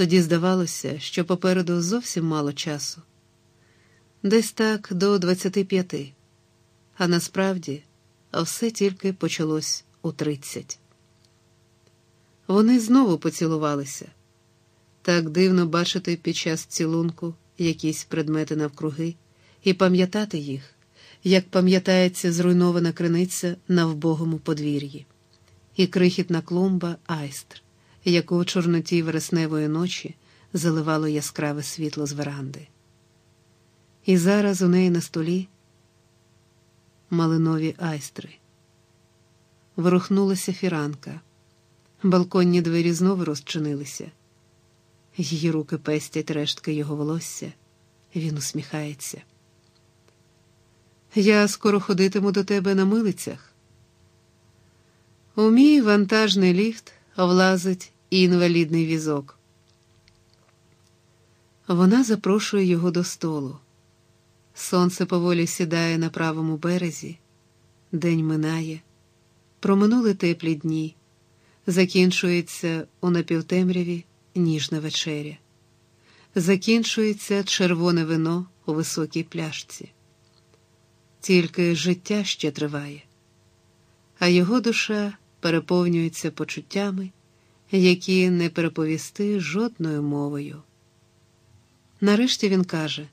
Тоді здавалося, що попереду зовсім мало часу, десь так до 25, а насправді все тільки почалось у 30. Вони знову поцілувалися. Так дивно бачити під час цілунку якісь предмети навкруги і пам'ятати їх, як пам'ятається зруйнована криниця на вбогому подвір'ї, і крихітна клумба айстр, яку у чорноті вересневої ночі заливало яскраве світло з веранди. І зараз у неї на столі малинові айстри. Ворухнулася фіранка, балконні двері знову розчинилися. Її руки пестять рештки його волосся, він усміхається. Я скоро ходитиму до тебе на милицях. У мій вантажний ліфт влазить і інвалідний візок. Вона запрошує його до столу. Сонце поволі сідає на правому березі, день минає, проминули теплі дні, закінчується у напівтемряві ніжна вечеря, закінчується червоне вино у високій пляшці. Тільки життя ще триває, а його душа переповнюється почуттями, які не переповісти жодною мовою. Нарешті він каже: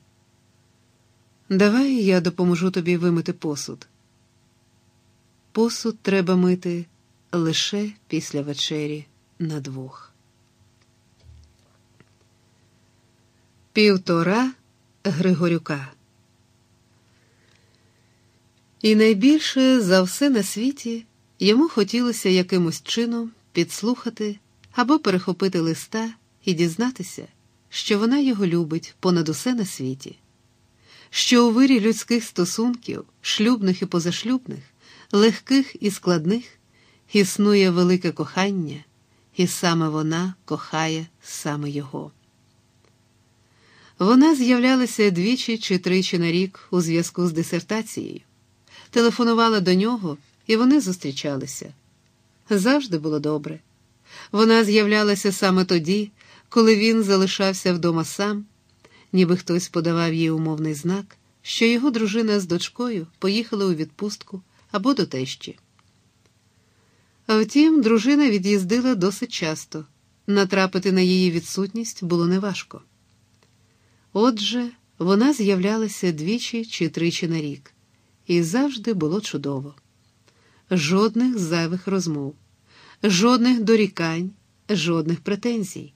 Давай я допоможу тобі вимити посуд. Посуд треба мити лише після вечері на двох. Півтора Григорюка. І найбільше за все на світі йому хотілося якимось чином підслухати або перехопити листа і дізнатися, що вона його любить понад усе на світі, що у вирі людських стосунків, шлюбних і позашлюбних, легких і складних, існує велике кохання, і саме вона кохає саме його. Вона з'являлася двічі чи тричі на рік у зв'язку з дисертацією, телефонувала до нього, і вони зустрічалися. Завжди було добре. Вона з'являлася саме тоді, коли він залишався вдома сам, ніби хтось подавав їй умовний знак, що його дружина з дочкою поїхала у відпустку або до тещі. А втім, дружина від'їздила досить часто, натрапити на її відсутність було неважко. Отже, вона з'являлася двічі чи тричі на рік, і завжди було чудово. Жодних зайвих розмов, жодних дорікань, жодних претензій.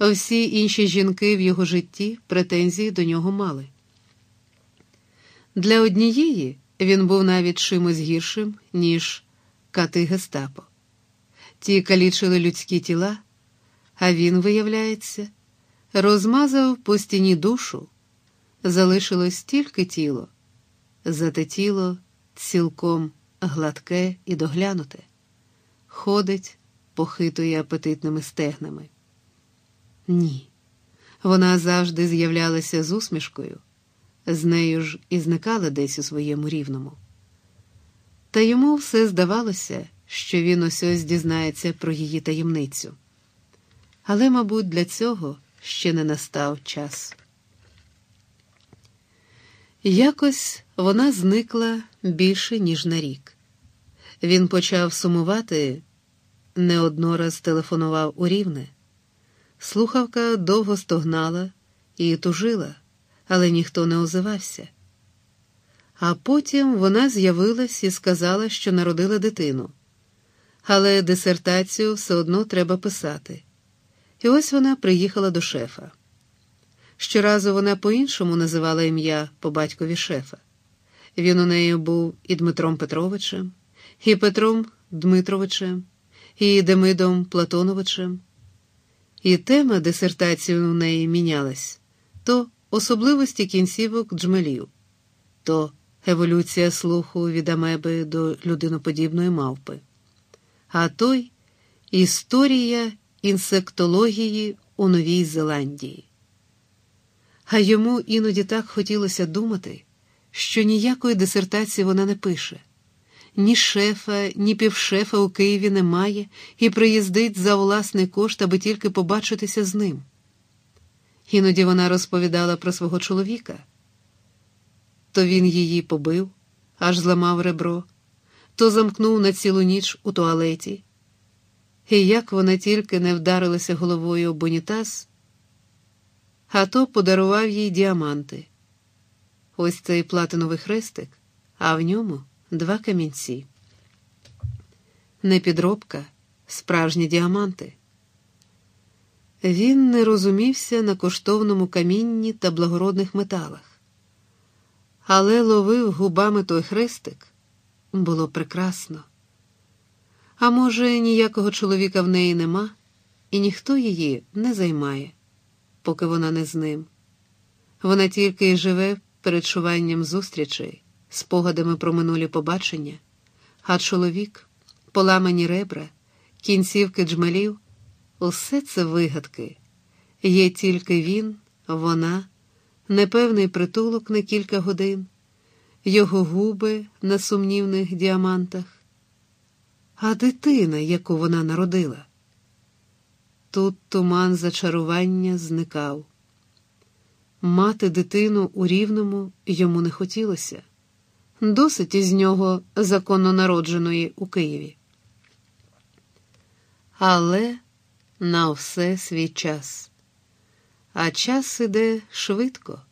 Всі інші жінки в його житті претензії до нього мали. Для однієї він був навіть чимось гіршим, ніж кати Гестапо. Ті калічили людські тіла, а він, виявляється, розмазав по стіні душу, залишилось тільки тіло, зате тіло цілком гладке і доглянуте, ходить, похитує апетитними стегнами. Ні, вона завжди з'являлася з усмішкою, з нею ж і зникала десь у своєму рівному. Та йому все здавалося, що він ось ось дізнається про її таємницю. Але, мабуть, для цього ще не настав час. Якось вона зникла більше, ніж на рік. Він почав сумувати, не однораз телефонував у рівне. Слухавка довго стогнала і тужила, але ніхто не озивався. А потім вона з'явилась і сказала, що народила дитину. Але дисертацію все одно треба писати. І ось вона приїхала до шефа. Щоразу вона по-іншому називала ім'я по батькові шефа. Він у неї був і Дмитром Петровичем, і Петром Дмитровичем, і Демидом Платоновичем. І тема дисертації у неї мінялась то особливості кінцівок джмелів, то еволюція слуху від амеби до людиноподібної мавпи, а той історія інсектології у Новій Зеландії. А йому іноді так хотілося думати, що ніякої дисертації вона не пише, ні шефа, ні півшефа у Києві немає і приїздить за власний кошт, аби тільки побачитися з ним. Іноді вона розповідала про свого чоловіка. То він її побив, аж зламав ребро, то замкнув на цілу ніч у туалеті. І як вона тільки не вдарилася головою об унітаз, а то подарував їй діаманти. Ось цей платиновий хрестик, а в ньому два камінці. Не підробка, справжні діаманти. Він не розумівся на коштовному камінні та благородних металах, але ловив губами той хрестик було прекрасно. А може, ніякого чоловіка в неї нема, і ніхто її не займає, поки вона не з ним. Вона тільки й живе передчуванням зустрічей, спогадами про минулі побачення, а чоловік, поламані ребра, кінцівки джмелів усе це вигадки. Є тільки він, вона, непевний притулок на кілька годин, його губи на сумнівних діамантах, а дитина, яку вона народила. Тут туман зачарування зникав. Мати дитину у рівному йому не хотілося, досить із нього законно народженої у Києві. Але на все свій час, а час іде швидко.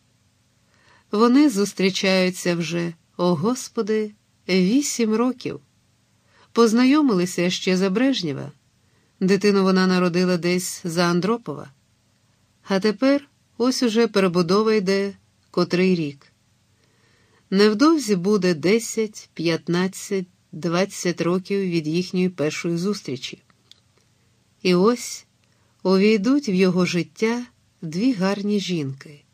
Вони зустрічаються вже, о Господи, вісім років. Познайомилися ще за Брежнєва. Дитину вона народила десь за Андропова. А тепер ось уже перебудова йде котрий рік. Невдовзі буде 10, 15, 20 років від їхньої першої зустрічі. І ось увійдуть в його життя дві гарні жінки.